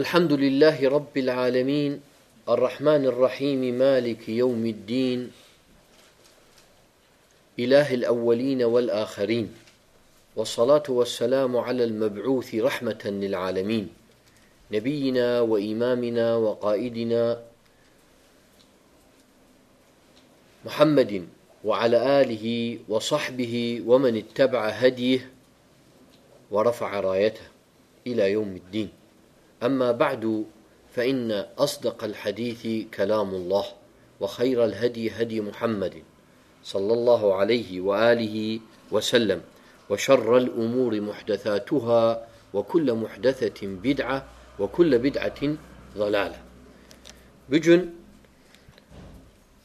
الحمد لله رب العالمين الرحمن الرحيم مالك يوم الدين إله الأولين والآخرين والصلاة والسلام على المبعوث رحمة للعالمين نبينا وإمامنا وقائدنا محمد وعلى آله وصحبه ومن اتبع هديه ورفع رايته إلى يوم الدين أما بعد فإن أصدق الحديث كلام الله وخير الهدي هدي محمد صلى الله عليه وآله وسلم وشر الأمور محدثاتها وكل محدثة بدعة وكل بدعة ضلالة Bugün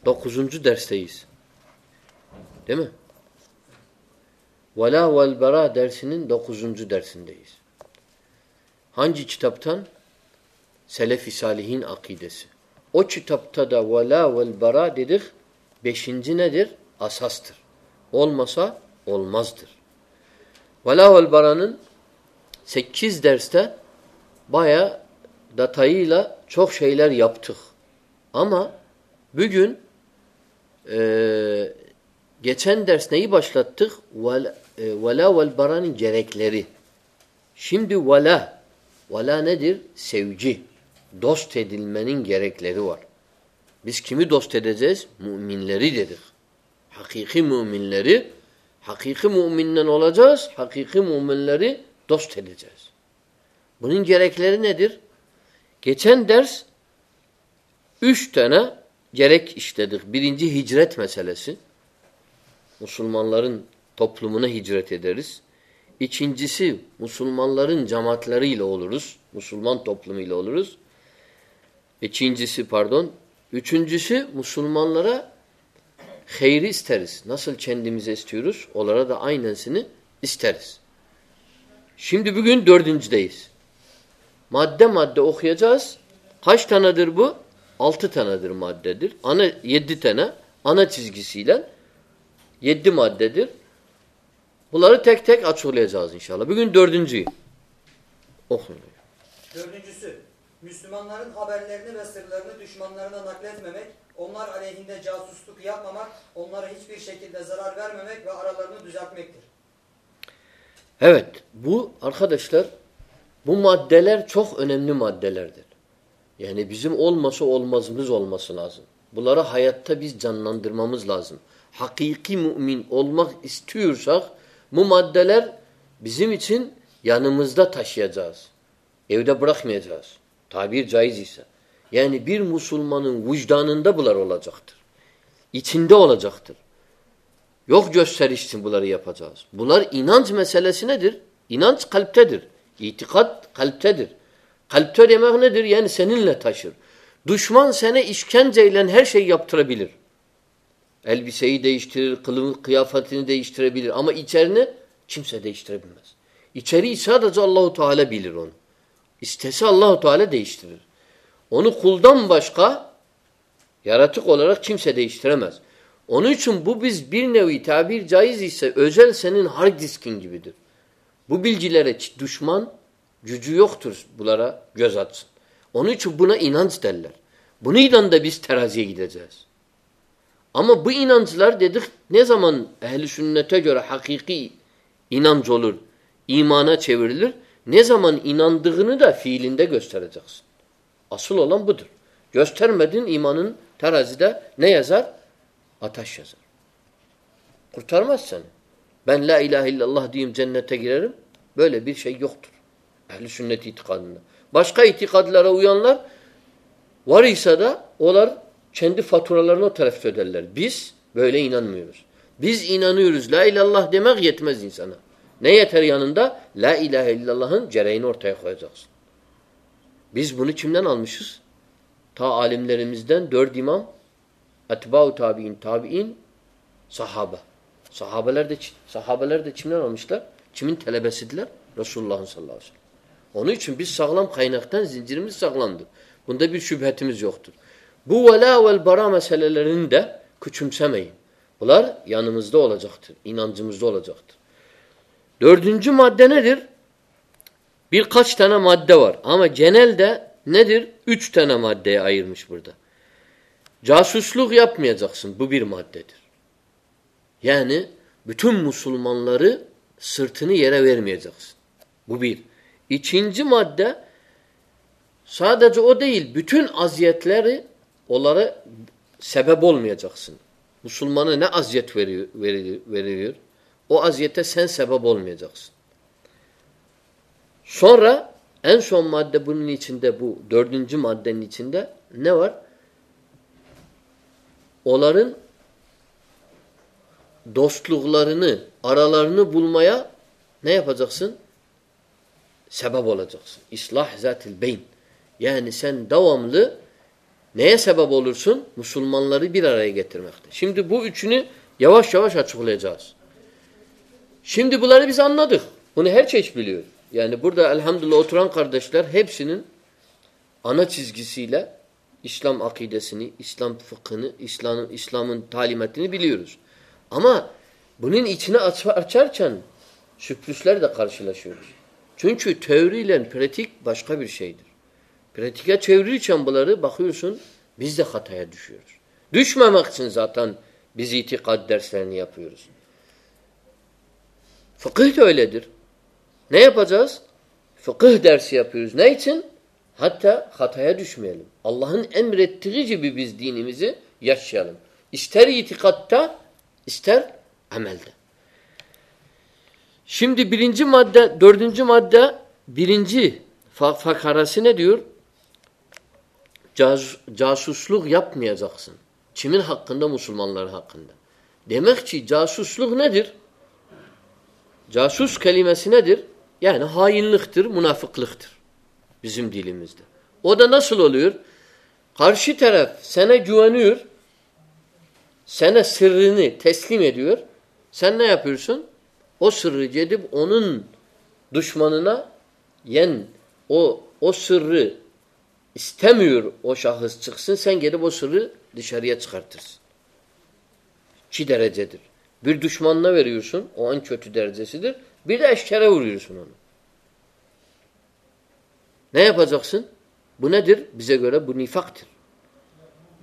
9. dersteyiz. Değil mi? Vela vel bera dersinin 9. dersindeyiz. ہاں جی تپتان سیلفی سال ہین عقی دس اوشت دا ولا ولبرا دد بے شنجنہ در استر اول مسا وول مذر وان سرستہ بایا د تعیلہ چھوک شہیلکھ آما بن گن درس نئی بچ لتھ ولا ولبران جریک شند و ولا ن سوجی دس ترمانی كیركم مومین لركن لركن والا جس ہاكیكی مومن لر دس بھنگ كیر ندیر كیسٹ نا كرد بھی ہزرات مسلمان ٹفلنا ہزرات یہ چھن جس مسلمان لڑ جماعت لڑی لولس مسلمان تب لولس یہ چھین جس پڑ چن جس مسلمان لڑا خیر استرس نسل چھین دھیورس اول آئینس نسیر شم دے بگڑ دن سے دیس مد مر اوکھاس ہس تنہر بہ التن ددر اندیل ددر بلال تھک تھیک اتھ لاز ان شاء اللہ بن جن جیوی بو ارحت اشتر بہ ماد ان مادیر یعنی بجم عولمہ سو عولما میں عولمہ سند لازم بلارا حیات جن نندرما مز لازم حقیقی علمہ اس ممادر یعنی مزدا تھا بیرا یعنی بولارن سینخین Elbiseyi değiştirir, kılın kıyafetini değiştirebilir ama içerini kimse değiştirebilmez. İçeriği sadece Allahu Teala bilir onu. İstese Allahu Teala değiştirir. Onu kuldan başka yaratık olarak kimse değiştiremez. Onun için bu biz bir nevi tabir caiz ise özel senin hard diskin gibidir. Bu bilgilere düşman gücü yoktur bunlara göz atsın. Onun için buna inanç derler. Bunu da biz teraziye gideceğiz. ہم بنازارے دے جان سُننے hockey نام ضولر ایمانا چھلر نیزامن دکھا دس اصل ہو لرستر میں رازی دا نئی ہزار اٹھاسی ہزار کار سن اِلا اِیلا اللہ دن گرسر ایہل سُننے تیز بس کادلہ چند فرف الہرہ بس اینس لہم بول چم نمش تھم لہ رمام اتھ بہ اتھابین صحابہ صحابہ دحابل دہ رمشل چم تھلبہ صدل رسول اللہ صنعت سلام خاندھ گنطبی شوبحت بو والا والا دہچم سمعی آختر جو مادہ مادہ جینل یہ لوگ ببیر مدر یا نٹھن مسلمان لر سرتھنیا ببیر یہ چیز سادہ جول بٹون آزیات ابہ بول مکسن مسلمانا سین شا بول مکسن س رینجنڈ بولمیا نئی بولا جاسن اسات نیسبہ بول سن مسلمان لگاس بلر ادھ بلیور الحمد اللہ کردار اینت چیس گسلہ اسلام عقیدہ سن اسلام فخل اسلام تعلیمات بلیورس اما بن یہ اچھا چند لر دا کر چونچو بشقبر شعید رتقیا چوری چھمبل باقی سن دا ختھایا دشمہ ہما سن زات دار سرس فقح دلیہ نیا پچاس فکر دار سے دشمع اللہ دین استہ اسم درنجی مردہ سے مردہ فخرا سن ہاکنڈا مسلمان دماکی جا سوسلوک نادر خلیم لکھ منافق لکھم دیلی مجھے نا سلو لیرف نرسر سنسن سر جی دشمان درسنسر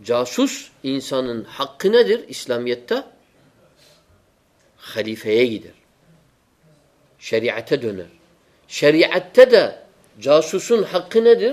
جا سوسان اسلام ہکنا در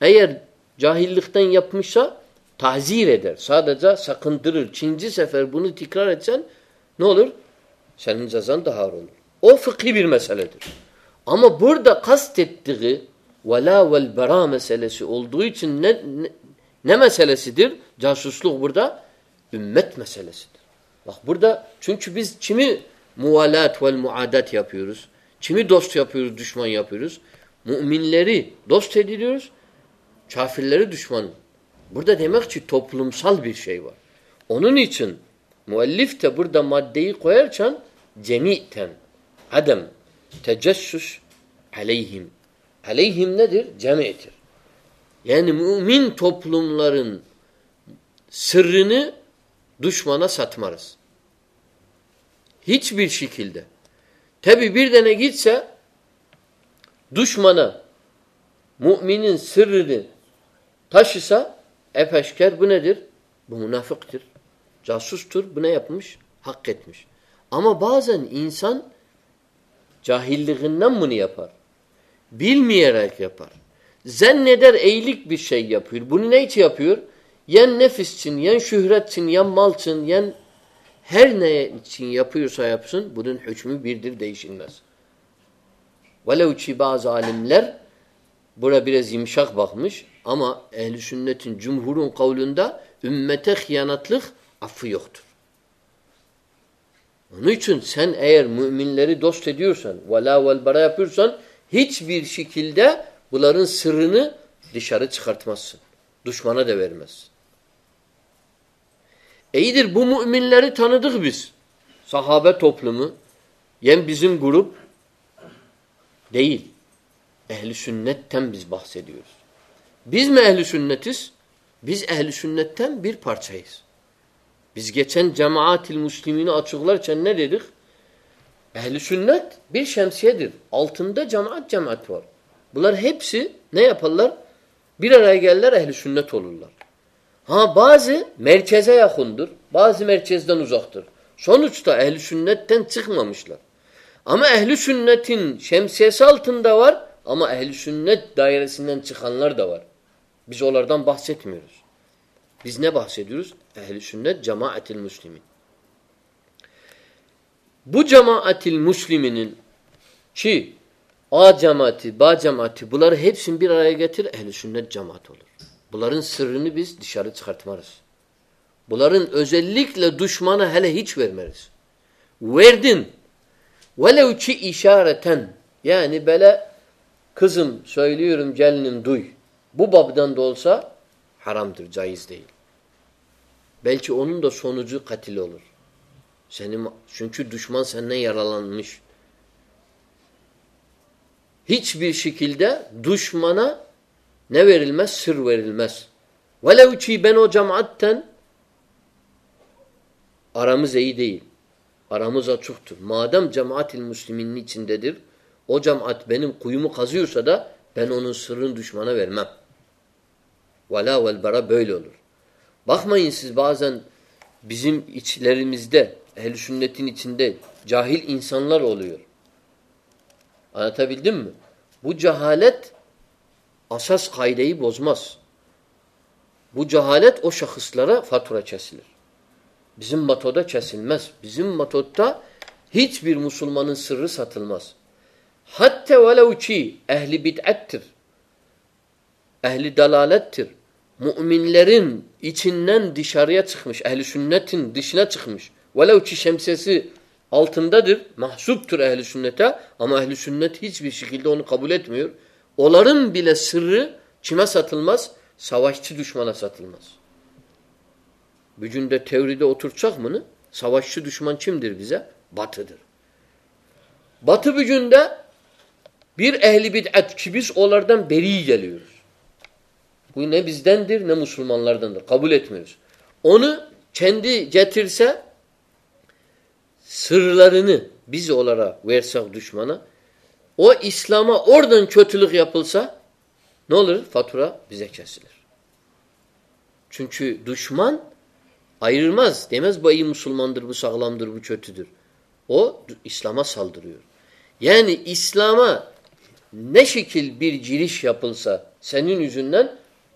عت پھر پھر دشمہ یا پھر دشمنکھ سال برشے اندم سر دشمن سات مارس ہچ بر سکھل تھرد سہ دشمن سر تشا ایف حش بدر بنا فخر بنیا حقمش اما باذ اینسان چاہیل نمر بیر میرا زن ندرکشی بنائی پور یا نفس سن یا شہرت سن یا مل سن یعنی یا پور سا سن بن ہیر در دے سنگ نس وی باز عالم لر بڑا بر عزیم شک بخ مش اما اہل شنتھ جمہورا ان سینلری دلیہ سر شارتما سر دشمنا دکھ بس سہاوا ٹوپ لین گڑبل شنت بہ سے بز میں سنت بز اہل سنت بیر فرشاہ بز گن جماس اہل سنت بیر شم سید جماعت جماور سنت الر ہاں بازا نظوختر سونچ تو اہل سنت ما مشل امہ اہل سنتن سی سالت امہ اہل سنتور بولردم بہ سہ بہ سے اہل شنت جمع اتل مسلم بھ جمع اتل مسلم آ جماعت با جماعت تھی بلر ہب سل اہل شنت جماعت بلرت مارس بلرہ خذم سم جلن بند سا حرام در جائز دلچ اون سو زول سہ سنچ دشمن سنیچل دہ دشمنہ نر وس والا جما ارام زی درامز اتھ مادم جماعت او جم اتنی حضیو سدا بین اون سر دشمنہ ولا بڑا بلو با مہینس باذمس دےل جاہل انسان جہالت اَسس بوزمس ب جالت او شخص لا فتھ راسل بزم متوسم متھوڑ مسلمان سر ستل مس ہتھی وچی اتھر اہل دلال میرنسارہلو سننا تین دیشن چکم ولا اچھی سم سے سے آؤتھندا در محسوس اہل آماحل سننا کبھی الارن بیل سر چینا ساتھل مس ساش دسمان مس بھیجوا ٹھوری دک مواش دسمان چم در گیا بات در بات بھی جن اہل الارال قبولت اوندرا اسلامہ چونچہ دشمان تمبو سلام چوتھیہ سالدور یعنی اسلامہ نشل سا سنی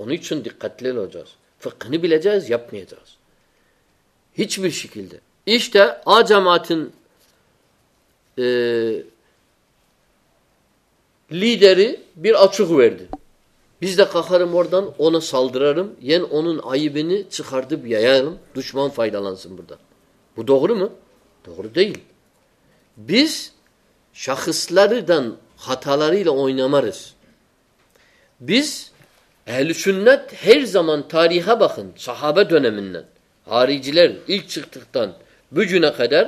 انیچنسانیل اس لیے اچھو کھاردان سالدرم یعنی ان آئی بھی چاردے بھی دشما فائدہ لاسمردے شاسلر دن ہاتھ رہ اہل شنت ہیر زمان تاریخ صحابہ خدر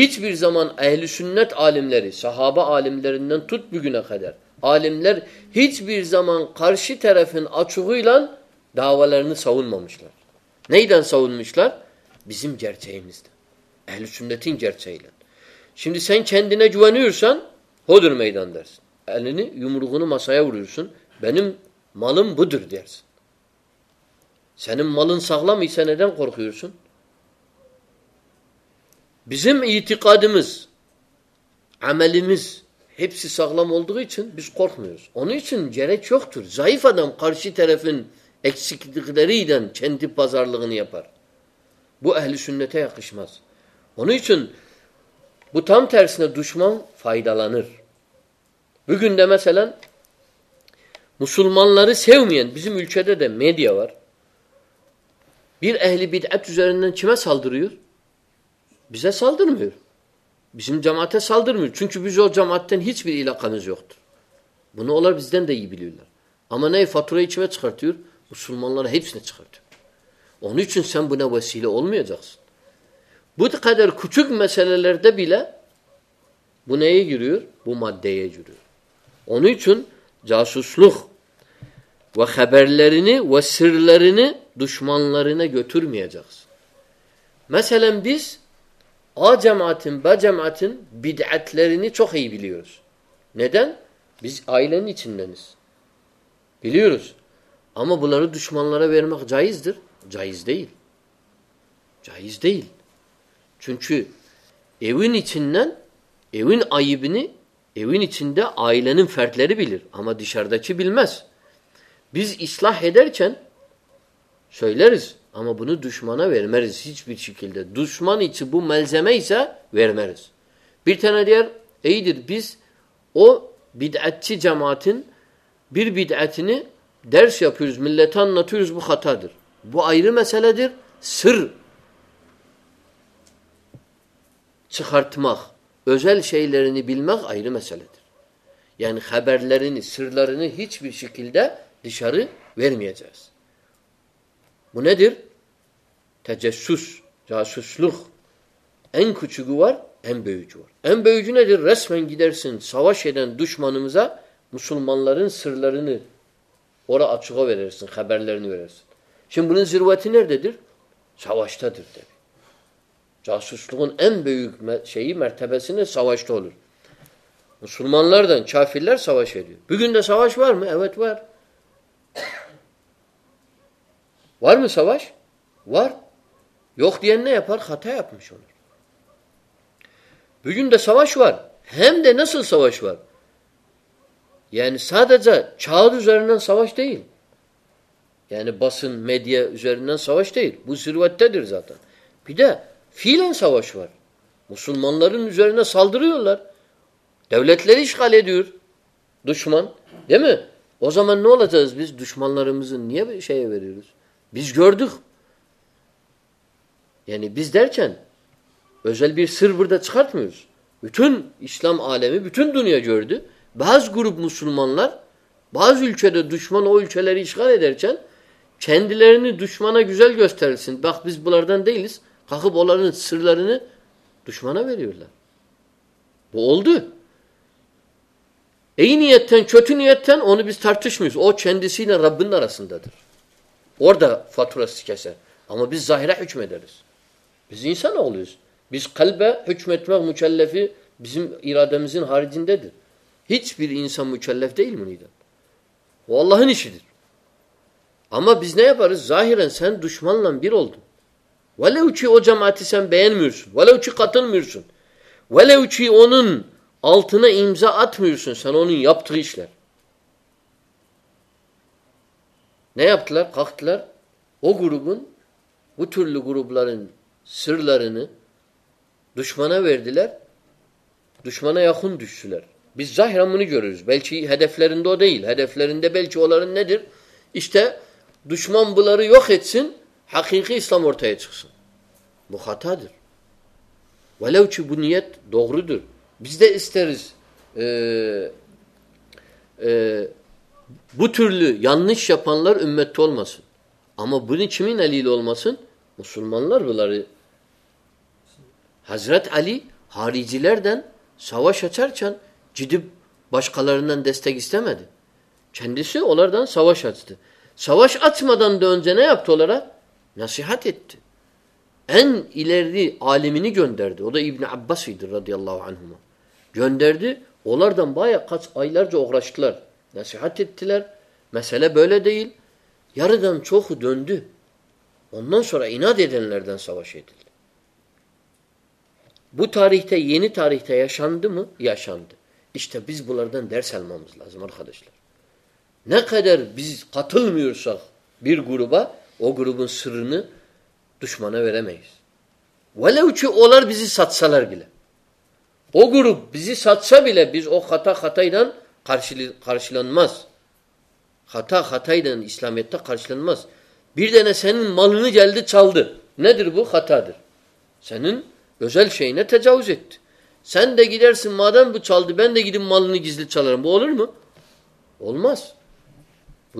ہچ بیر زمان اہل شنت عالم لر صحابہ عالم درندر عالم لرچ بیر زمان خارش سعود مشل نئی دان سعود مشل بزم جرسے اہل شنتھن جرس عیلن سند سنہ جوان سان حویدان ملم بدر دیرس ملم ساگلم سکل ہنچن جیرک چوک تھر جائیفرفن سینتی پازار سننے مس ہنچن بتام تھرس نا دسمان فائدہ لرکنڈ مسلمان لارے مینشیور بیر اہل سالدر بجا سالدر بسم جماعت سالدرمی جماعت بو نون فتر ان سمبھ نا وسیل بدرک جاسو سلوکرنی وہ سر لری دشمن لرینس میں جمعن چوکھائیس آ بولار جائز دل چونچی چندن ایوین آئی بھی نہیں Evin içinde ailenin fertleri bilir ama dışarıdaki bilmez. Biz ıslah ederken söyleriz ama bunu düşmana vermeriz hiçbir şekilde. Düşman içi bu malzeme ise vermeriz. Bir tane diğer iyidir biz o bid'atçi cemaatin bir bid'atini ders yapıyoruz, millete anlatıyoruz bu hatadır. Bu ayrı meseledir, sır çıkartmak. اوزلیندر یعنی لرینی ویرمی سوسلوک ایم کچھ اور ایم بیوار ایم بیوچن رسمائن گیٹار سن سا شہد دشمان مسلمان لرین سر لڑے اور اچھوا واڑر لرینس سم بلن زیروا نے در سواش تردی یا سواس دے بسن می دیا سواستے فیل سوا شور مسلمانہ سلدرت لرشمان چند سر بردم اسلام عالم دنیا جڑ دسمان لر بہشید کہہ بول سر دشمانہ بولد ایس تھرٹس مسچن رب سند ظاہر اما بزن ظاہر دشمن اولدو ول وچیو اتم میر وی کتن میر سن وی اون اوتھنزا ات میر او گروبن وتربل سر لرن دشمنہ ولمنہ یخن زہر بلچی بلکہ سن حقیقی اسلام محت حاد والو بنی دور دستر بترل یا ن شان لو امت تولم سن اما بن چمین علی لولم سند مسلمان لو حضرت علی حاری جلد سوا شچر چھند جد بشخل دست چندر دن سو سوا اچھم nasihat etti. En ileri alimini gönderdi. O da i̇bn Abbas Abbas'ıydı radıyallahu anhuma. Gönderdi. Olardan baya kaç aylarca uğraştılar. Nasihat ettiler. Mesele böyle değil. Yarıdan çoku döndü. Ondan sonra inat edenlerden savaş edildi. Bu tarihte yeni tarihte yaşandı mı? Yaşandı. İşte biz bunlardan ders almamız lazım arkadaşlar. Ne kadar biz katılmıyorsak bir gruba سر دسمانہ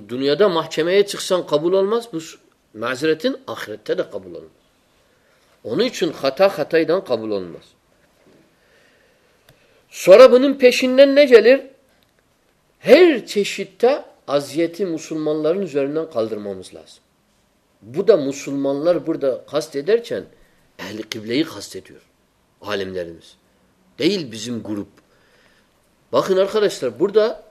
دنیا دہس قبول Mazeretin ahirette de kabul olmaz. Onun için hata hataydan kabul olmaz. Sonra bunun peşinden ne gelir? Her çeşitte aziyeti Müslümanların üzerinden kaldırmamız lazım. Bu da Müslümanlar burada kastederken ehli kıbleyi kastediyor. Alemlerimiz. Değil bizim grup. Bakın arkadaşlar burada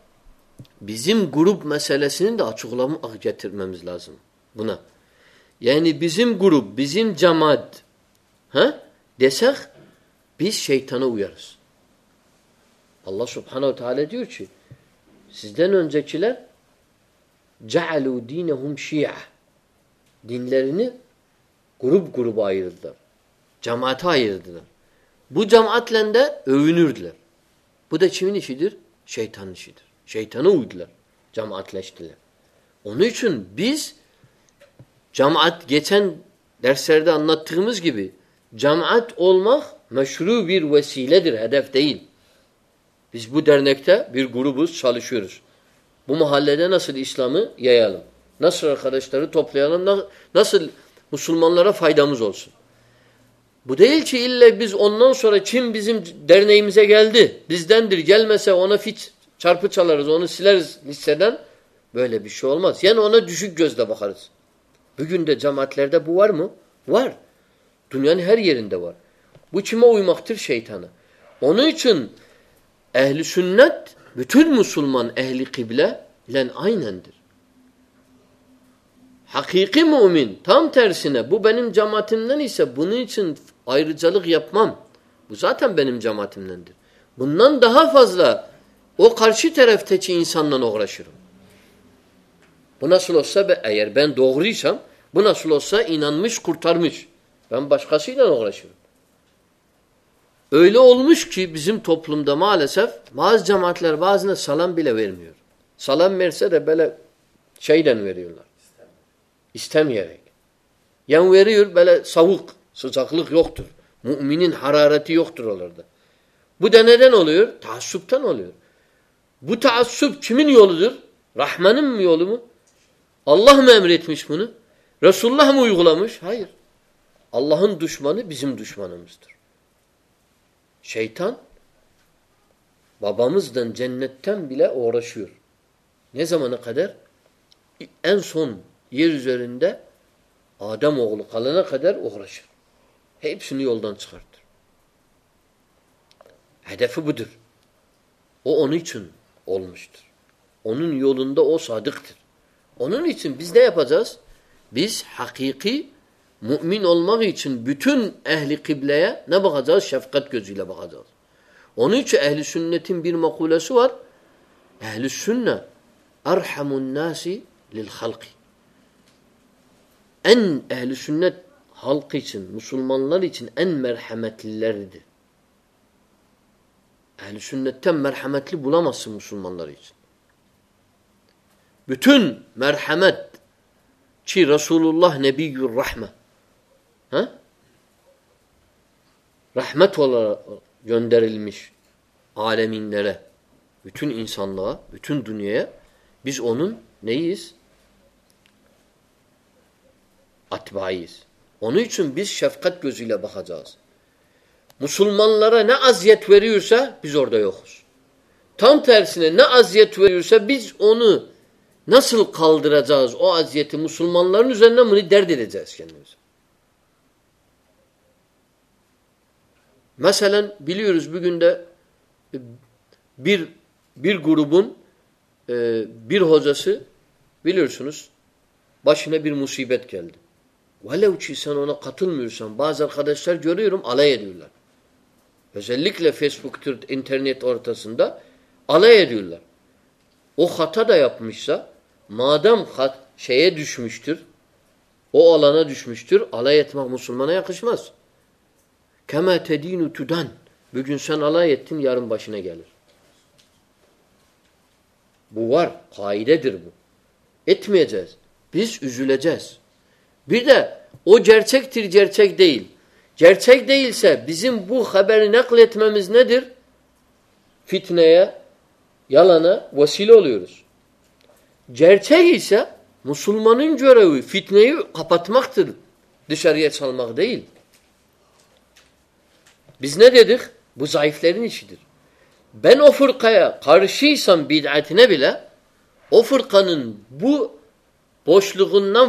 bizim grup meselesini de açıklama getirmemiz lazım. Buna. یعنی بزم غروب بزیم جماعت بیس شیتھانو رس اللہ صبح دینی غروب غروب آئر جماعت ویر بماعات بدیوین شیتھان شیتھانو جماعت لشتل انس جمعین اسلامہ یہ سر خدش مسلمان لڑا فائدہ مجھ سے بدل چیل لب اون سور چھم بچم درنی سا میٹ چار پلرس یا خارج بہ گ جماعت لر دے بہ مو ون ہر یہ مختلف شیتنہ ان اہل سنت بٹھ مسلمان اہل قبل آین حقیقی مو اومین تم تھر سنہ بہ بین جماعت بن سن آرگم بو زیام بینم جماعت نندر بن دہا فضل وہ خرچی طرف تھیسان اوغ شروع بنااس ڈوگریس ہم بناسل کورتار مس باسان اِلو اولم تھو فل ملے سر سلام عور سمر چاہیان ساؤقل بھوان بھاسومی راہمان اللہ امرت مش کسول اللہ اللہ دشمن بسم دشمنہ مشتر شیتھن بابا مجھ دن بلیا اوہ شر نمانہ قدر یہ اونچ اول مشتر اولاخر Onun için biz ne yapacağız? Biz hakiki mümin olmak için bütün ehli kıbleye ne bakacağız? Şefkat gözüyle bakacağız. Onun için ehli sünnetin bir makulesi var. Ehli sünne erhamun nasi lil halki. En ehli sünnet halk için, Müslümanlar için en merhametlilerdir. Ehli sünnetten merhametli bulamazsın Müslümanlar için. بتھن مرحمت رسول اللہ نبی رحمتھ اِنسان اللہ بتھن دنیا Bomis اتھ بھائی اون چم شفقت پوزیلہ بحجہ مسلمان لڑا نزیتو سا بزور دیا نہ ازیت ٹور سا اون مسلمان سنس باشینا مصیبت کے سنتون میری الدر لکھ لیں فیسبک انٹرنیٹ اور اللہ دیا ماد مشترا دشمشتر یار وسیلو لوس نام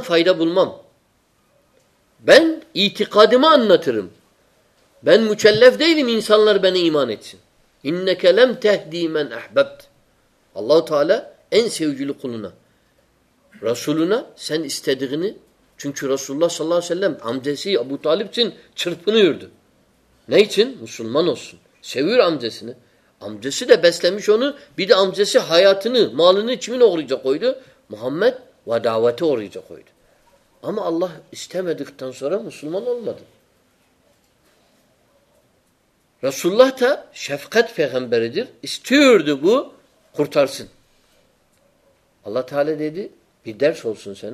فائدہ اللہ تعالی این سی القولا رسولنہ سان اسد رسول اللہ صم ایم جیسے ابو طالب سن چرف نہیں اردو نئی چن مسلمانوں سن سی ام جیسے ام جیسے حیات محمد وداوت عوری اللہ مسلمان رسولت فیخم بردر بھوتار سن اللہ تعالیٰ دیدیار سو سہ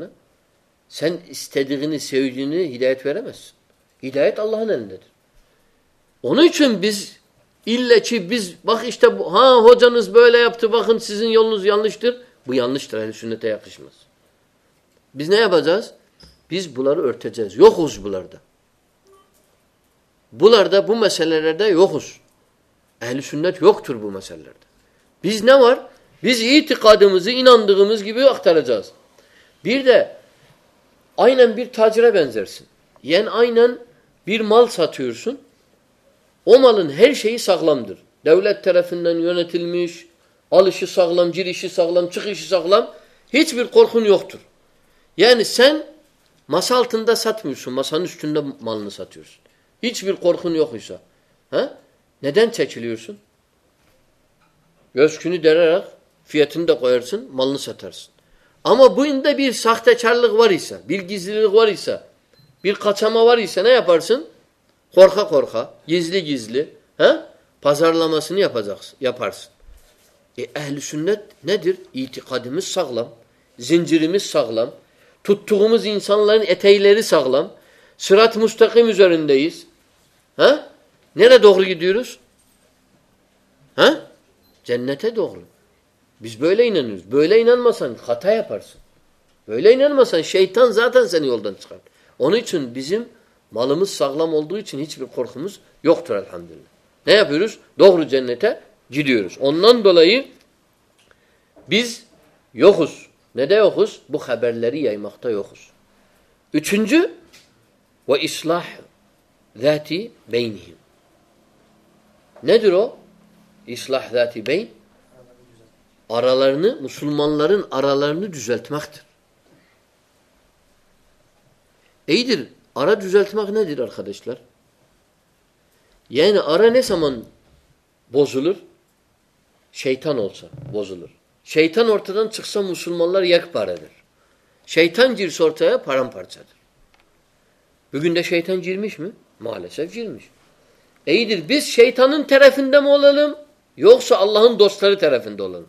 سان اس ہدایت پھر ہدایت اللہ ان لشتہ سیزن بہ نشت اہل شنت نیب بلرس بلر دہ بلر دہ بہ سہ یوس اہل شنتر بہ مہ سل بز نمبر قدم اخترا جہازرا وینجر سن یعنی آئی نی مال ساتھی ہو سن وہ سگلم جریش سگلم چکی سگلم ہچ بیر یوقت یعنی سین مسال ٹندہ سات سم مسالے چند مل نسات سنچ بھی سا دین سے یہ مالنا ساتارسن آئی ساختہ چار واریسا واریسا ما واریسانسن گیزلی گیزلی ہاں پازر ماسنس اہل دیر کھاد سکلم جنجر میں سگلم ٹوٹس لین اتائی لے ساگلم سرات مست مار دہ نیرا دغل گروس ہاں جین بزم ملوس سگلام الحمد اللہ بخاری چنج و اسلحہ جو رو اسلاتی بین aralarını, Müslümanların aralarını düzeltmektir. İyidir, ara düzeltmek nedir arkadaşlar? Yani ara ne zaman bozulur? Şeytan olsa bozulur. Şeytan ortadan çıksa Müslümanlar yekparedir. Şeytan girse ortaya paramparçadır. Bugün de şeytan girmiş mi? Maalesef girmiş. İyidir, biz şeytanın tarafında mı olalım? Yoksa Allah'ın dostları tarafında olalım.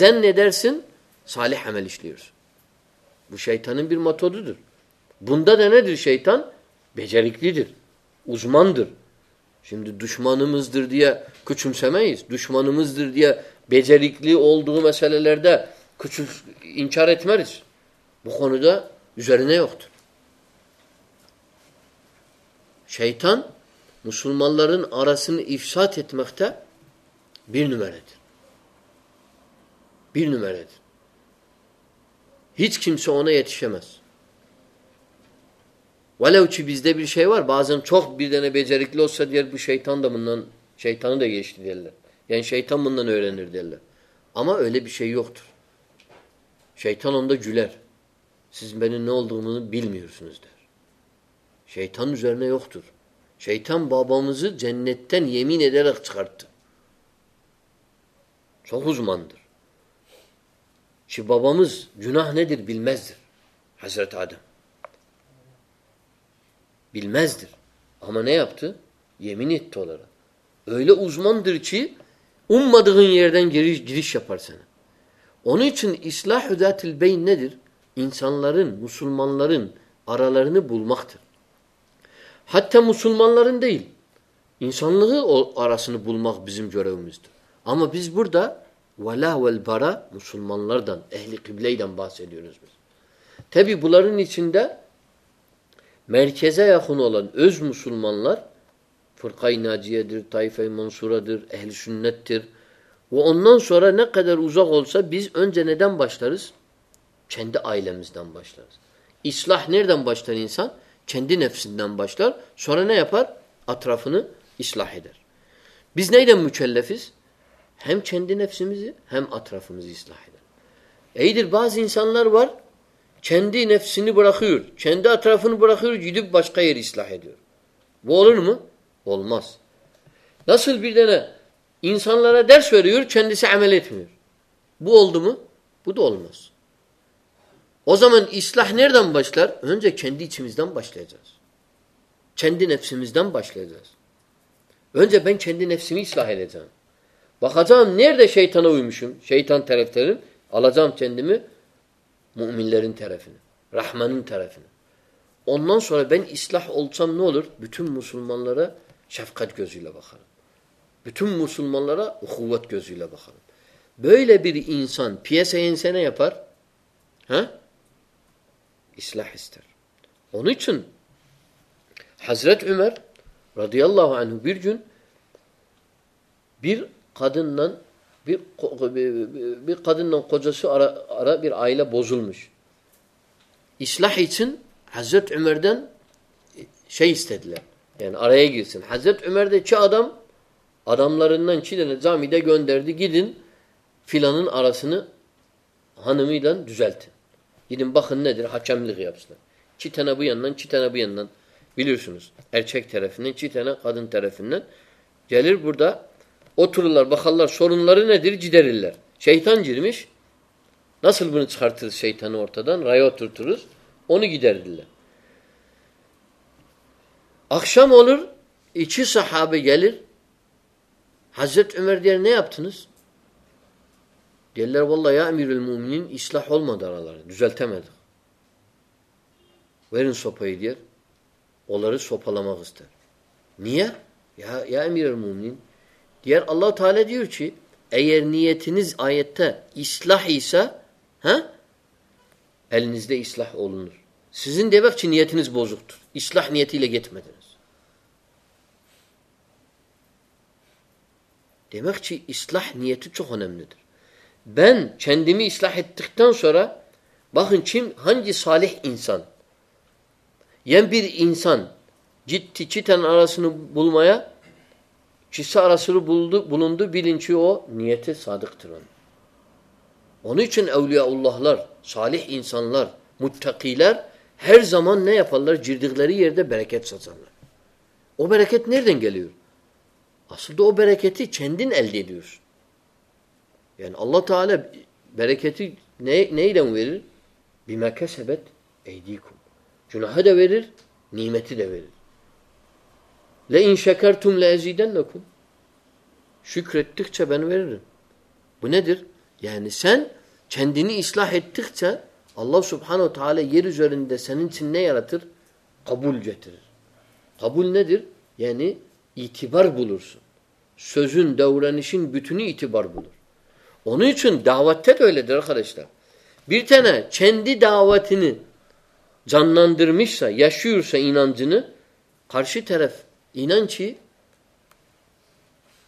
زینید سن سال حمل شاہیانہ ندر شاہیان عظمان در اس دشمانوں در دیا دشمانوں در دیا جی انشار شاہیان مسلمان لڑن عرا سات نمر سونا والے باضریک آئلے شیتھان سنسدھانے تھام بابا مجھے ببامز جنااہ ندر بل میزر حضرت عادم بل میزدر عظمان در چیم انسلاہدہ ندر انسان لڑن مسلمان لڑ لخت حتیا مسلمان لڑن دلسان بل مخبم جڑا ہما بز بردار ولا مسلمان لر دن باس تھبی بلر نیزا خوند از مسلمان لر فرقائی ناجی طیف منصور ادر اہل سنتر وہ اون سور قدر اوزا اولسا دم بشترس چند عیل دم بشترس اصلاح نر دم بشتر انسان چند نف سم بشتر سور اترافن اصلاح ادر بزنس ہمیںمند رف اِسل بازی نفس بڑا ہوا یہ بول دول مس او زمین اصلاح نیئر دم بچل ویون سا چند چمس دم بچلس چند نف سمس دم بچل ویون سا بن چند نفس اصلاح بخاذہ نیر شی تھانوں سم شاہی تھن تھرف تھلہ جہاں چند دومن تھرف نے رحمان تھرافی اون سن اصلاح الصم نول بوتھم مسلمان لڑا شفقت گو ضی اللہ بخار بتم مسلمان لڑا اخوبت گو ضی اللہ بخار انسان پھیسا اصلاح حسر اونی چن حضرت عمر رضی اللہ عنہ بیرجن بر نجر آئی بزل مش اسلسن حضرت میرے گین حضرت امردین آدم آدام لرا زامد گین فیلانس ہانٹین گیم باقن ہاتھ چیتانا بھان چیتنہ وس ارچ تھافن چیٹانا کدھن تھرافن جیلیر بردا اتر اللہ باخال سر لڑ گیڈارل سیٹان جیمیش نا سر بن سارے سیتان تھرس انا بھئی ہزت نہیں آپ تھنسر بول رہا امیر الملاحل سویر الا سفا مسٹر نیمیروم اللہ تعالی دیت بوز اصلاحی دماختی اصلاح نیتر چھن دمی اصلاح سورا چم ہن سالح انسان جتنایا kişi arasını buldu, bulundu bilinci o niyeti sadıktır onun. Onun için evliyaullahlar, salih insanlar, muttakiler her zaman ne yaparlar? Cirdikleri yerde bereket satarlar. O bereket nereden geliyor? Aslında o bereketi kendin elde ediyorsun. Yani Allah Teala bereketi ne, neyle verir? Bime kesebet eydikum. Günahı da verir, nimeti de verir. Le in şekertum le ezidennekum. سویکر ٹھیک بہن بھونیا دیر یعنی سین چینی اسلحے ٹھیک ہے کبول ندیر یعنی یہ بولس سوزن دوران سن بنی تھی بر بول ہونی چھو دا تو خدش برتن چین داوتر میس یا سینسی تھران چی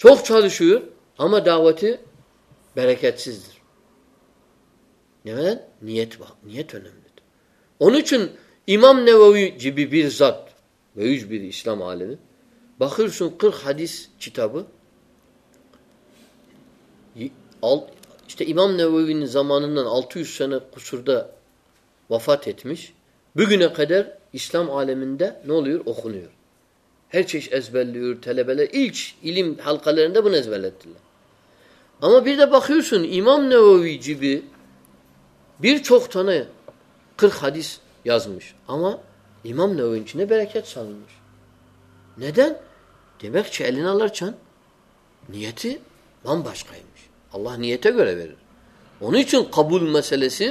چوک چھ شمہ دعوت بیریکیٹ سے اونیچن امام نوای جی بی اسلام عالم بخر سم کر حادث چی امام نواوی زمانہ دا وفات بگنہ قدر اسلام عالم اوقن امام نو ہی جب بر چوکھا کل خادث یازمش اما امام نویشن اللہ نیتر ان قبول مسلسل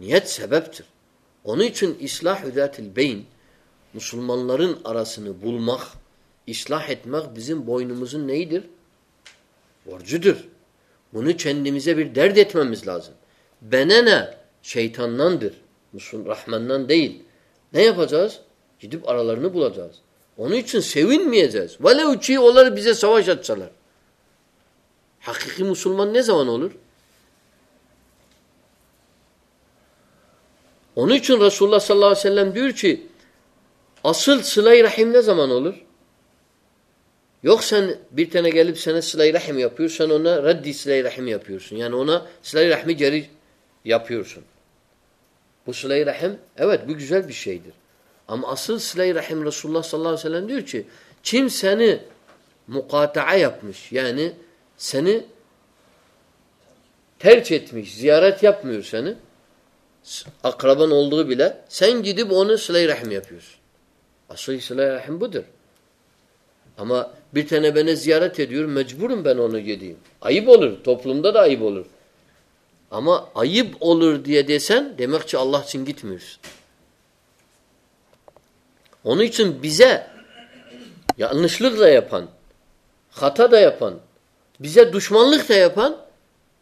نیت سے انسلاحل بین مسلمان لڑمخ اصلاح مخم بوئین در ون شاہی رحمان سیون سوائیں حق حقی مسلمان نولر رس اللہ ہم اصل سلائی رکھے مس یعنی چیتمس مین آخرابمس مجبور ابر تو ہمایو اولر دیا سین ڈی مخچ اللہ انسل دشمان لکھ جائن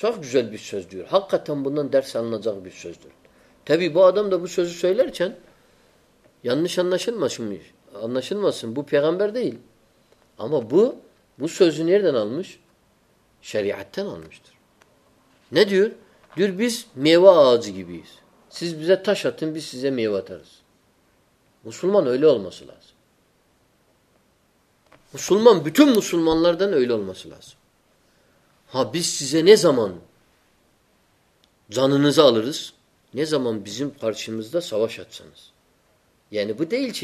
مسلس مسلمان بٹم مسلمان لڑ لول مسلس ہاں زمان جانچ نمان خرجہ یعنی بتلسلمان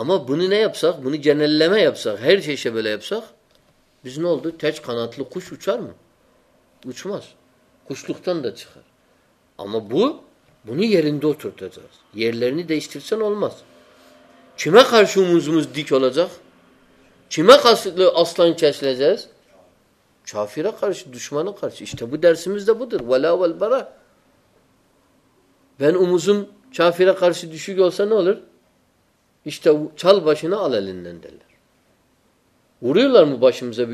اما بنائی اب سک بن جینل ابسکل کچھ لکھ اما بو بھنی چیز لذا پھر دشمانہ پھر سن چل باشند اللہ ہو رہی لرم باشم زب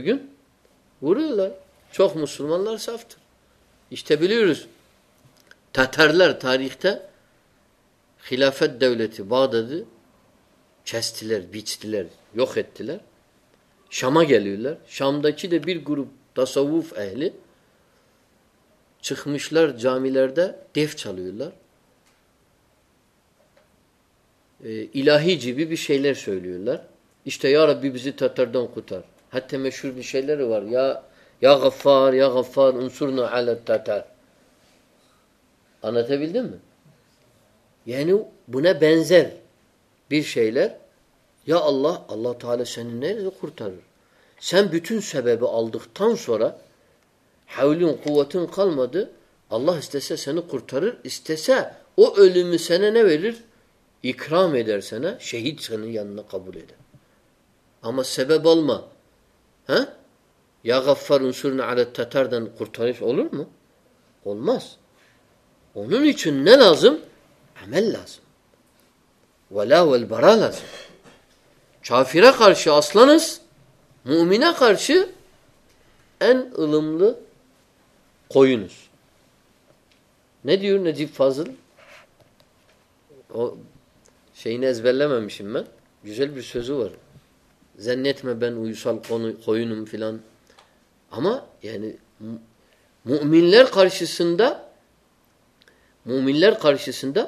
ہو رہی چوکھ مسلمان لر سفت اسٹا بل تھا خلافت وادد شمہ گلو لہر شام دچی دا بی گرو تصوف اہل چکھ مشلر جامعلر دا ٹیف چل رہ ی جی بیلیر یا غفار یا نیو بنا بین شیلیر یا اللہ اللہ تعالی سنتھروں کل مد اللہ سنتھر ikram eder sana, şehit senin yanına kabul eder. Ama sebep olma. He? Ya gaffar unsurna alet tatardan kurtarış olur mu? Olmaz. Onun için ne lazım? Amel lazım. Vela vel bara lazım. Kafire karşı aslanız, mumine karşı en ılımlı koyunuz. Ne diyor Necip Fazıl? O چی نے منظر بر زنتم فی الحال ہما مل کر سندہ مومر کارش سندہ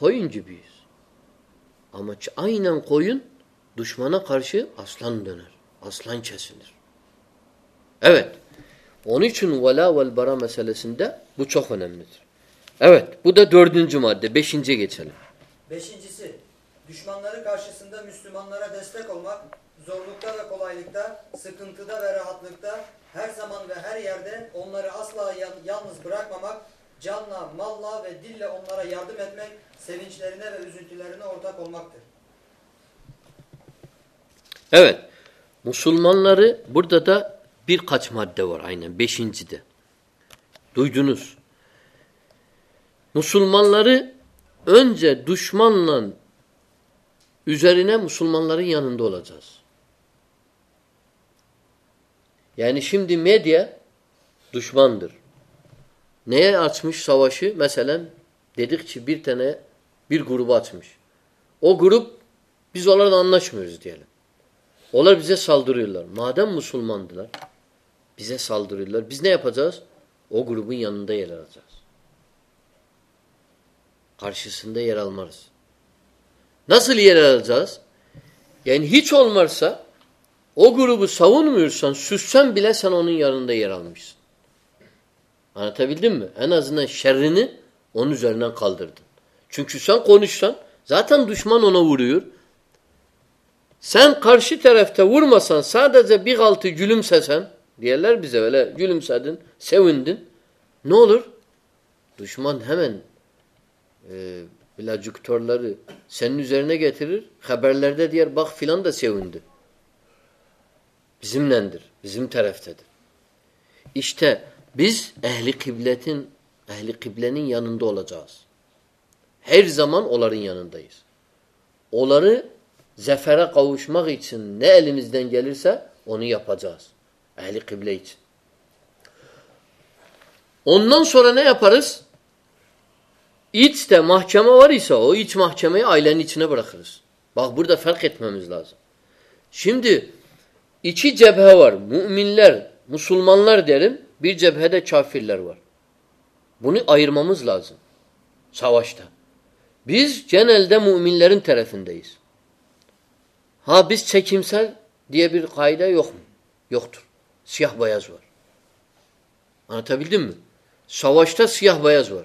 جو بیس ہما چینم ہوئن دشمانہ کارش اصل اصلان سنتا بچوں چ مار دے مسلمان دوں جنوس مسلمان دسمان یوزاری نا مسلمان یا نیسیم دیہ داندر نیا آسمس سواش میسین دے دے بر گرو آسمس ا گروزمین اولا سالدر اللہ مادم مسلمان دلر سالدر اللہ حفاظہ ا گروب karşısında yer almarız. Nasıl yer alacağız? Yani hiç olmazsa o grubu savunmuyorsan, süssen bile sen onun yanında yer almışsın. Anlatabildim mi? En azından şerrini onun üzerinden kaldırdın. Çünkü sen konuşsan zaten düşman ona vuruyor. Sen karşı tarafta vurmasan sadece bir altı gülümsesen diyerler bize öyle gülümsedin, sevindin. Ne olur? Düşman hemen لر سو زیرنے گیا باق فیلاندا سیوندرز able ایبلین ہیر جامان اولا نندا جفیرا cows ما گئی سا انس able ان سرنے اپارس یہ مہچمہ سا یہ مہچمہ الی بڑا خرص بہبر دفرہ لازم شم دبیور مسلمان دیر بیبہ لرور بون ایرما مز لازم سواشتہ بیس جیندہ لیرنس ہاں چکم سر قاعدہ سیاح بیاسور سواشتہ سیاح بیاسور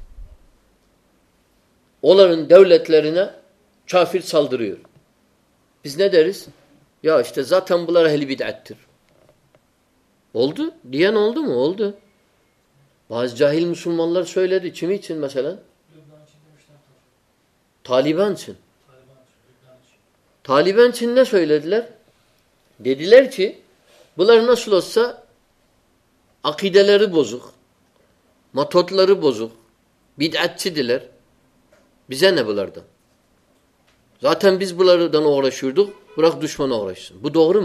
تھالیبنچا سو لو نل آخی دل بجوک مٹر بزوک بیٹ اچھی دلیر بس بلرد شروع برا دشمن بہت دور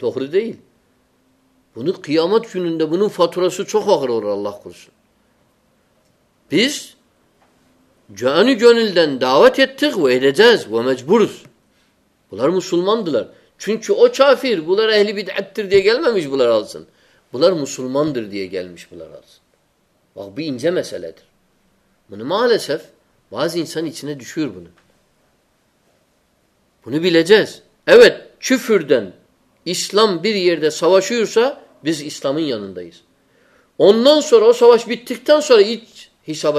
دور دیکھ قیامت چن و سو خخر اللہ سان جانداز بلر مسلمان دل چنچا پھر بلر مسلمان در دے گی واضح انسان یہ لوت اسلام اسلام سرکت سور حساب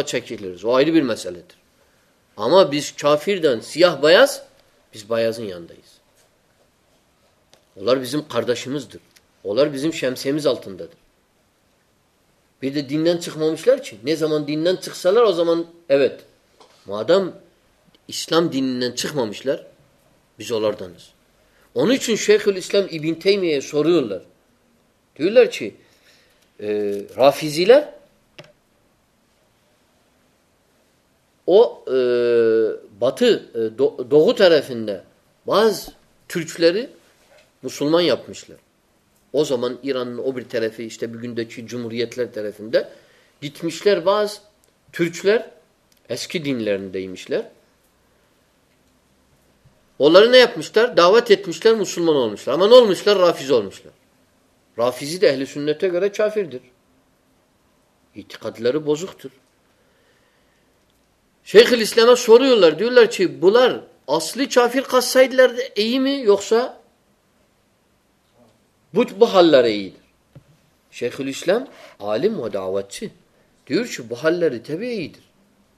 سیاح بیاض بھیا اولر بزم خردا شمز دولر بزم شم سیمز التم ددین مادلام دنسل شیخلام مسلمان بازار دعوت مسلمان رافیز شیخ الاسلام سوری اللہ بولار بحالہ ری عید شیخ الاسلام عالم و دعوت بحال عیدر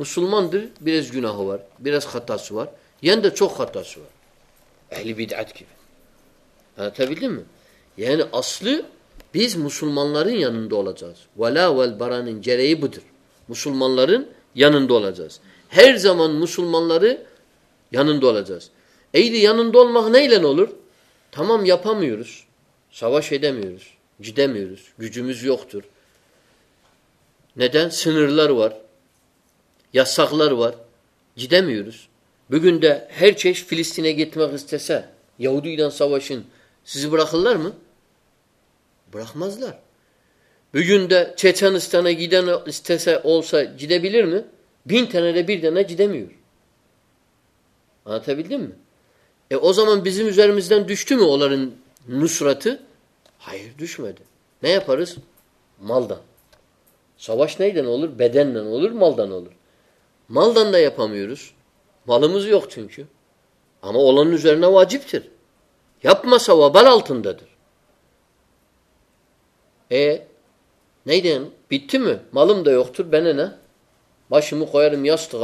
مسلمان تو بری جناہور برس خطاثور یہ چوک خطاثور یہ اسل بیس مسلمان لارن دولت والا ول بران جرے بتر مسلمان لارن یہ دولہذر زمان مسلمان لڑند دول عید مہن تمام یافہام یورس سوا شید جس جس یوختر نتھ سنر لرور یا سکلر وار جترس بھون دہ ہیر چھ فیلیسٹی گیت میوان سرا خلار بڑا مزدار بھیکن دل جی لے رہے بھین تھے جامی آج دے او لین نتھ ہائے ٹائپرس مالدان سواش نہیں دوں اُردھ بیدین مالدان مالداندا میروس ما لذیم چھو ہمارے نا جیب تھر ہپ ماسا بال آل تھر ایتم دکھ بننا با سم کوشست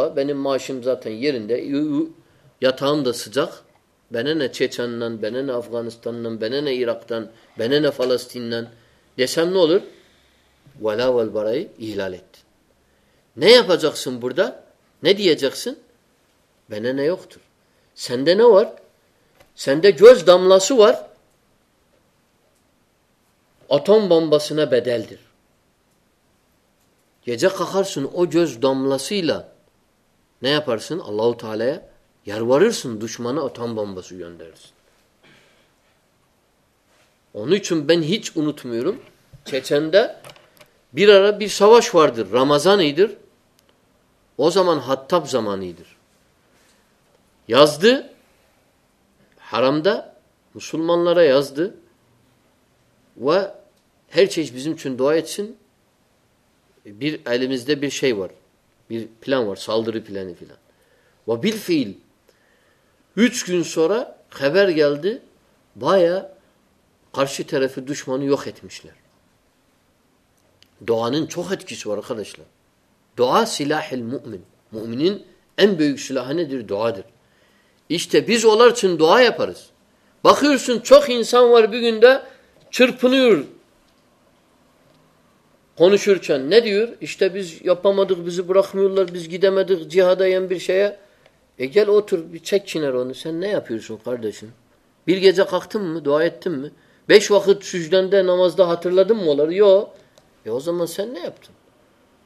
چیٹا افغانستان نام بننا عراکتان بیننا فالستین نان دیہسان بڑی لے آپ جگ سم بردا نی دیکسن سندے نر سند جس دملہ سو اتھم بمباس نا در یہ کخار سن او جس دملس نیا پارسن اللہ تعالی یار وار سن دشمانہ اتھم بمباسونی چمچ انچندہ شواش وار در راما جاندھر وہ زمان حت تھپ زمان یاسد حرم دہ مسلمان لڑا اس وزن چند دن اسیور سال دے بل فیل سورا خبر غلط بایا خرش تھرا پھر دشمن یوکم چھ اتر مدک رخمی اللہ گیدہ مدکایا ایک جال اتھرم بیش وقت نماز دہرلا یو یہ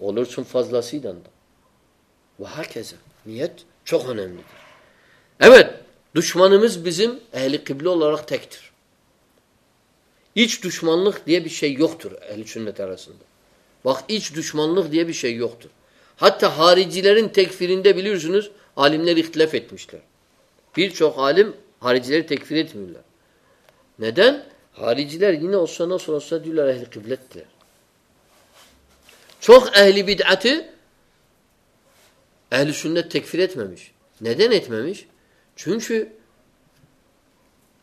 Olursun fazlasıyla da. Ve herkese niyet çok önemlidir. Evet, düşmanımız bizim ehli kıble olarak tektir. İç düşmanlık diye bir şey yoktur ehli sünnet arasında. Bak iç düşmanlık diye bir şey yoktur. Hatta haricilerin tekfirinde biliyorsunuz alimler ihtilaf etmişler. Birçok alim haricileri tekfir etmiyorlar. Neden? Hariciler yine olsa nasıl olsa diyorlar ehli kıblettiler. چوکھ اہل ات اہل سنت پھیر ات نش چنش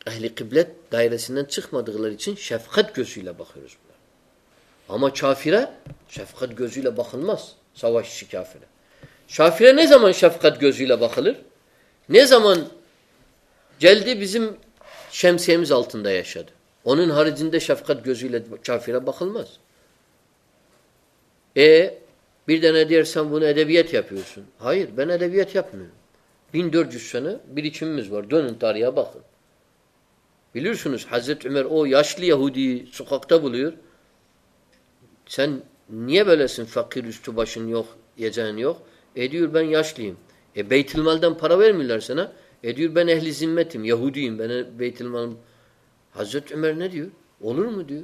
اہل قبلت دائرہ سنت سکھ مت غلط سن شفقتہ بخل اما شافرہ شفقت غزیلہ بخل مس سوا شافرہ شافرا نی زمان شفقت غزیلہ بخل نی زمن جلدی بزم شم سیم ذالت اور زندہ شفقت غزیل شافیرہ بخل مس حضرت عمر او یاسلیور فقیر یوق یان یوخیور مال دم فراویر ملارا حضرت عمر نا دولو مدن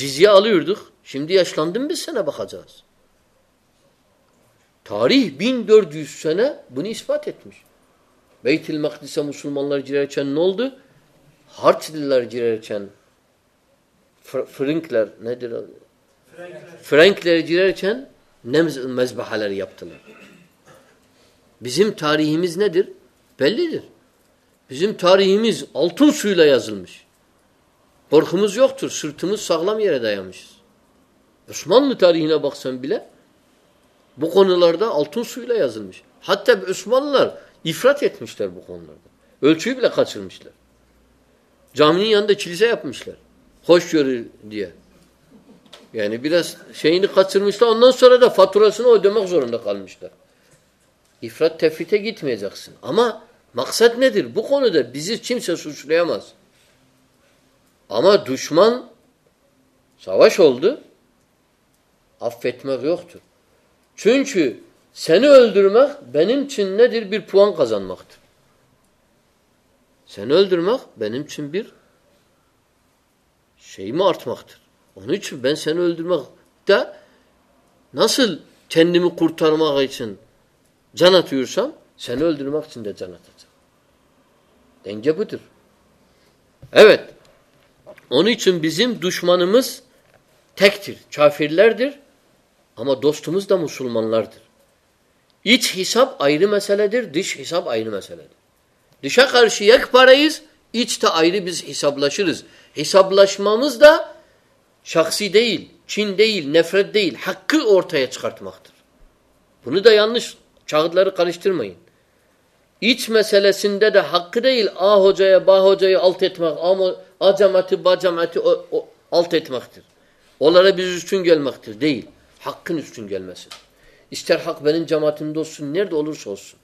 جزیام دیا بس سنہ بحجہ ٹھار سنا بنسپات بزم ٹھارز ندر بزم ٹھارز التھم سی لہزل برکھم جو سگلام اسمان لینا باکسن بکاندا اولت سوئی لازن ہاتھ لہرات بکاندایبر مسلر جامنی آدھا کھاچر مسلح دا فاتورسن کال مسلر افراد گیٹ می جاکسن بک ڈیمس مسجد ہمار دشمن سوائ شولد آ پختر چونچھ سینوکھ بینیم چھن دربیر پوان کذان مختر سینوکھ بین چھمبیر سے مرت مختر ان سیند نسل چین دم کورتھار مغل جانا سم سین درماخن دنات اونچم بزم دشمن مجھ ٹکفر لر در امو مز دا مسلمان لر درچ حساب آیر مسالہ در دش حساب آئیر مسالہ حساب لش حساب لشما مس دا شخصی دل چین دے نفرت دے تھے بہ ہو جایا آ جماعت بہ جماعت او تت مختل اب چن گل مختلف دی حقنس چن غلصر حق بل جماعت سنر تو اولو سو سیک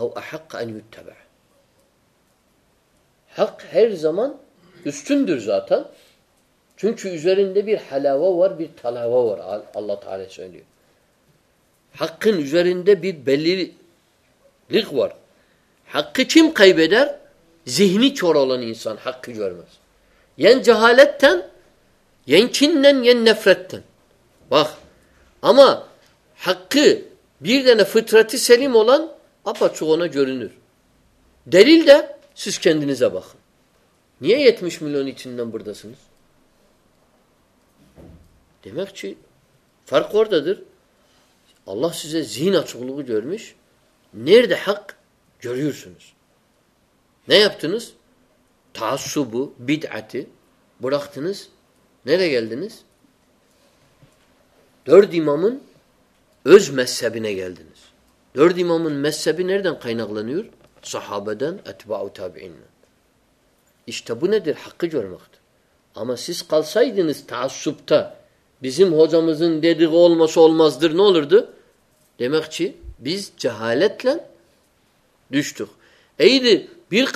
اوق این حق ہیر زمان اسنچی حل اللہ تعالی سی حقن حق چم خیبید ذہنی چھوڑا انسان حق جمس یعنی جہالت یا چھ نفرت تن باہ اما حق بی نفرت سی مولان ا پانا جر دلی دہ سبحم نیا مل نمبر دس مز تم فرق اور ددر اللہ سا ذہین سک جمش نی دا حق نی آفتھنس تھاس شبھ بت بڑا اختنس نہلس لڑ دن میسیا گلس لڑ دین مسیادن اتھو اوتھاب نر حقور ہما سلسائی دنس تھا نو لڑکی بیس جہالت لین حقلہلتمان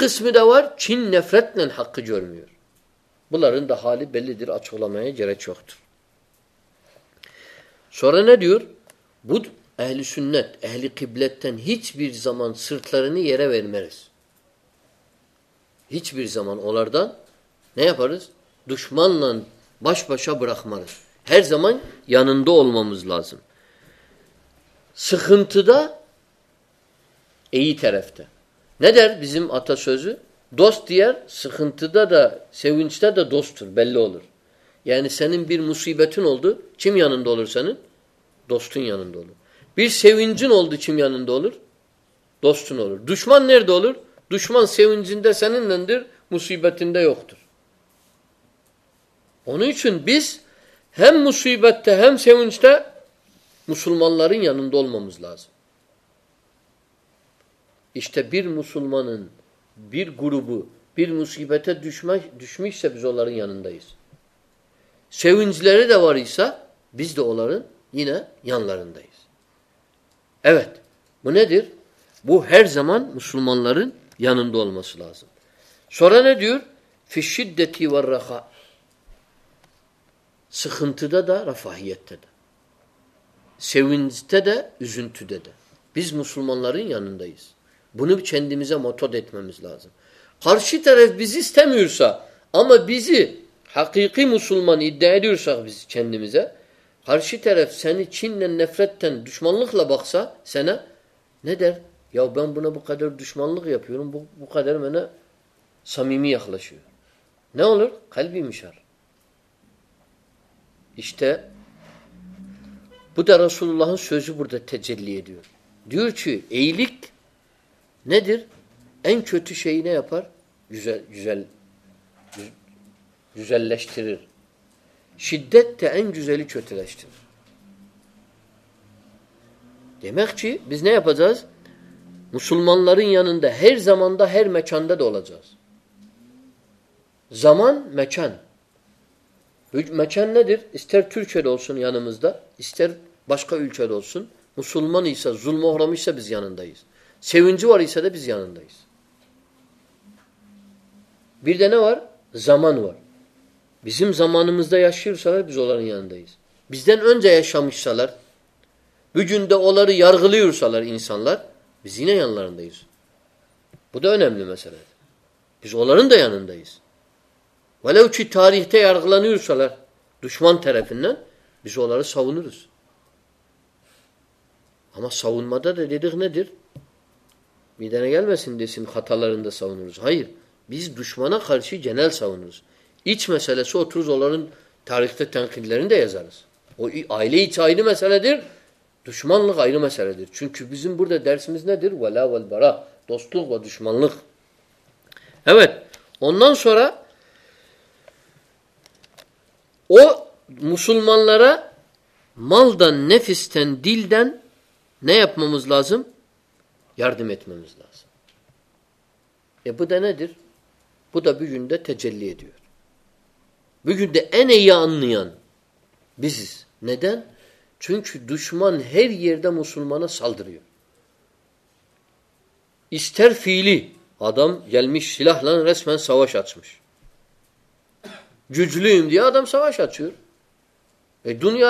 سچ بیر زمانولردرس دشمن بش بہشا بڑا مرض حیر زمان سکھنت اےی تھرفتہ ندیر بہتر سوزی دست سنتہ سوچا دا دوستر بل دول یعنی سینمیر مصیبت اولدو چم یان دولر سین دست سوین جن اولدو یان دول دوست دشمان نیر دولر دشمان سوون سن دہ سین نندر مصیبت انس ہیم مصیبت تو مسلمان لارن ان دولم اسٹر مسلم دسمیب زلارائیسا وار ایسا لڑا یاندیر بو ہیر زمان مسلمان لارن یانند مسلاسم سوراندیر فیت ڈر راحا سکن جدا بی مسلمان لرینڈائیس لکھ لکسا نی در یہاں بکادر میم سارے ندر این چوتھے شی نفر لشتر شدت تنہل چوتر لچتر تما چی بزنس مسلمان لرن دہ ہر زمانہ مچھان دہ دولت حمان مدر اس دہ اسر بشقل شسمانی سہ ظلمح سہ بزیان دس سیونچوار بیان زمانور بھی زمانہ مزا سال جائ سا اولر یار گل سالر ان سنلر بیان دیا آنند ولی او چیت یار گلان دشمان تھرافن ساؤنس ہما ساؤن ماتا دے دے دیکھ ندی midene gelmesin desin hatalarında savunuruz. Hayır. Biz düşmana karşı genel savunuruz. İç meselesi otururuz onların tarihte tenkillerini de yazarız. O aile içi ayrı meseledir. Düşmanlık ayrı meseledir. Çünkü bizim burada dersimiz nedir? Vela vel bara. Dostluk ve düşmanlık. Evet. Ondan sonra o Musulmanlara maldan, nefisten, dilden ne yapmamız lazım? یار دم یہ چن دشمن مسلمان سلدر اسی ادم یلمی سوا شات جلدی ادم سوا شات یہ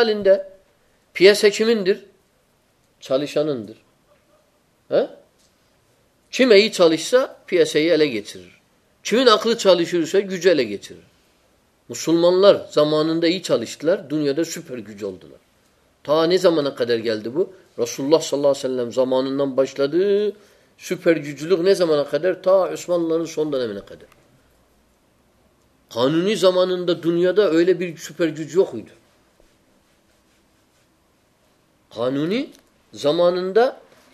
چمد سالشاندر پھر مسلمان لر زمانسل دنیا دل دار زمامان گیلدو رسول صلاحم زمان اللہ گول نظامان السندر حاندہ دنیا دا سو حانونی زمانند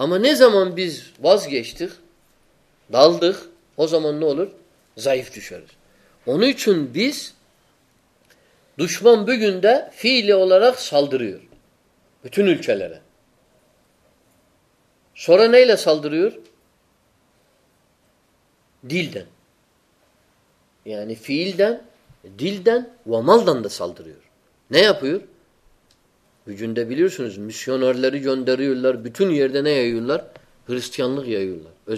ہم نے جما بیس وز گل دکھ وہ زمان نو لو چون بیسمن بھگون دہ فی الخل چل رہا سر نئی سال دل دن یعنی فیلڈن ڈیلدان و مالدان دالد رہ جنڈا سر جن دار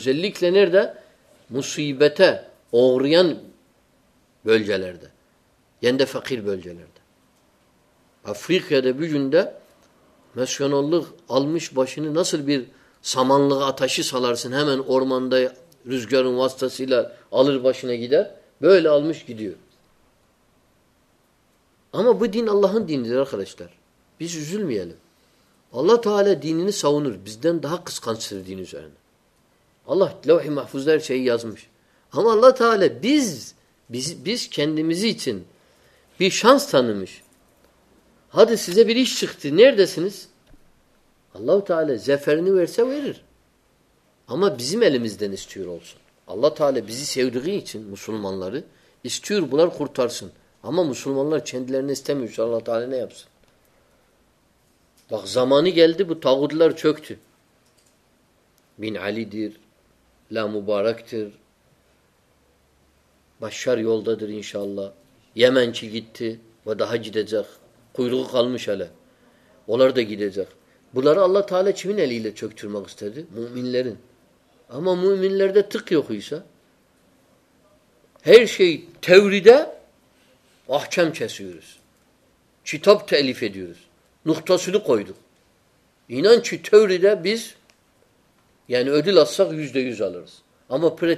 دیں لکھ لے مت او رول جلدا یعنی فکیر بیول جلدا فریجنڈ میں لگ آلمی باشنے نا سر بھیر سامان لگ آشا سنمین اور روز گارنے گی دے آلمی اللہ خراش تر اللہ تعالیٰ دینی سونا اللہ محفوظ ہم اللہ تعالیٰ شانستان اللہ تعالیٰ ہما بزم اللہ تعالیٰ مسلمان لڑ ٹور بلر خورتار سن ہما مسلمان بخ زمانے گیل تو بھگت لر چوک چھ مین علی در لا مبارک تھر بشارول در ان شاء اللّہ یہ مینشی گیت و دج دکھ کو د گ بلر اللہ تعالیٰ علی چوک چھوٹ مغس مین لڑا مہ مین لڑ دے تو آخم چھوڑس چی تھپس نختو سو کوئی دکھ یہ چھت بیانے پھر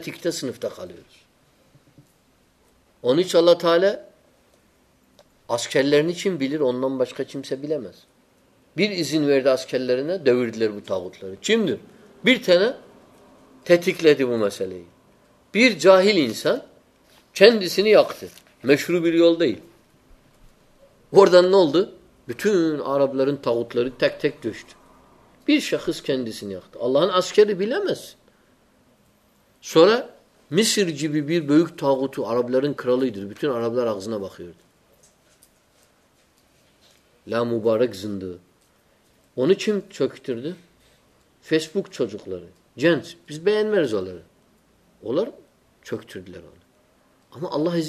انچا لس خلر نیچمل چین سب بیٹھنے چین دیر تھے تھے مسئلہ چھینسنی اختی مشرو بیول ہولدھے بٹھون عرب لڑک تھک شخص کھین دس اللہ سور جرب لڑن کھرب لڑ بخیر لا مبارک زندہ ون چم چھک تھر فیس بک چھ لیں جینس بھس بین میرے اولر چوک تھرد لڑا اللہ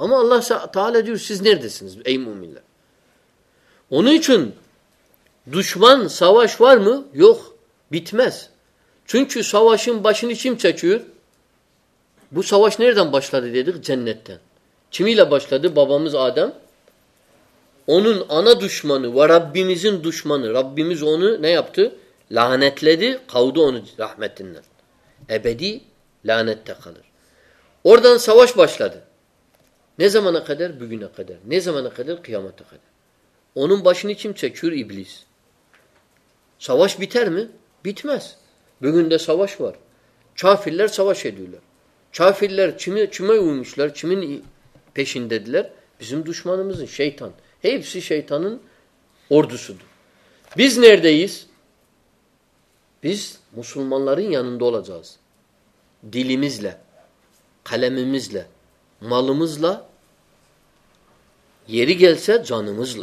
ہمیں اون چون دشم سواش وارم یوک بتم چنچو سواش ہم بچنشم چور بواش نیر دوش لا دیکھ جنت چمیلا بوش لا دبا مز عادم اونہ دشمن و ربی مزن دشمہ ربی مز اوت لہنت لدے کھو اون رحمت لہنت اوڑ دواش بوش لا دے زمانہ قدر ببینہ قدر نظمانہ قدر خیامت قدر اوم بچن چور ابلس سواش بت بت مس لین سوشور سواشول چمہشل چمن پیشن ددل بھم دشمان شیتھان ہے بیتھان اردو سود بز نیر دے اس مسلمان لرن یہ ان دولہ زلی مزلہ حلم مزلہ مل مزل یری گیل سہ زان مزل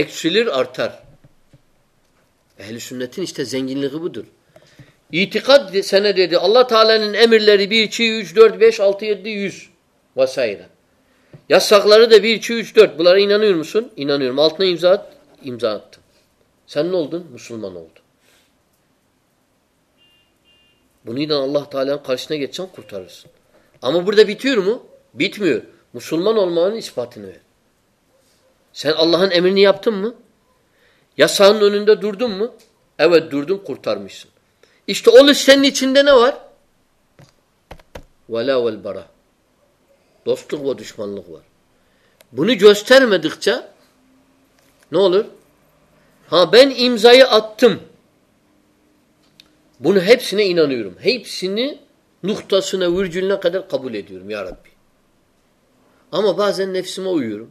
اللہ آم بڑھ دے بیمر مسلمان سن اللہ مسام کورتار اس ویب دوست دشمن بون جہ ن ہاں بین این زائ اتم بھن ہنرم ہب سنکھ تو سنیں ارج قبول اب با زین سما ایرم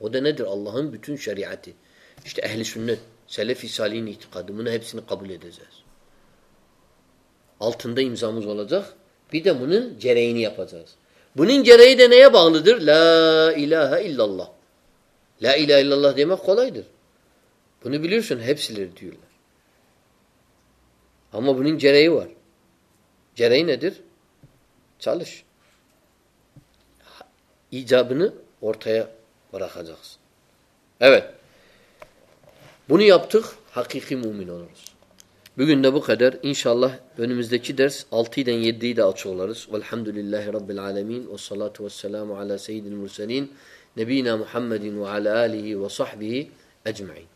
ہمر جرائی ندر چالس ای جاب bırakacaksın. Evet. Bunu yaptık. Hakiki mümin oluruz. Bugün de bu kadar. İnşallah önümüzdeki ders 6'dan 7'yi de açı olarız. Velhamdülillahi Rabbil Alemin. Ve salatu ve selamu ala seyyidil mürselin. Nebina Muhammedin ve ala alihi ve sahbihi ecma'in.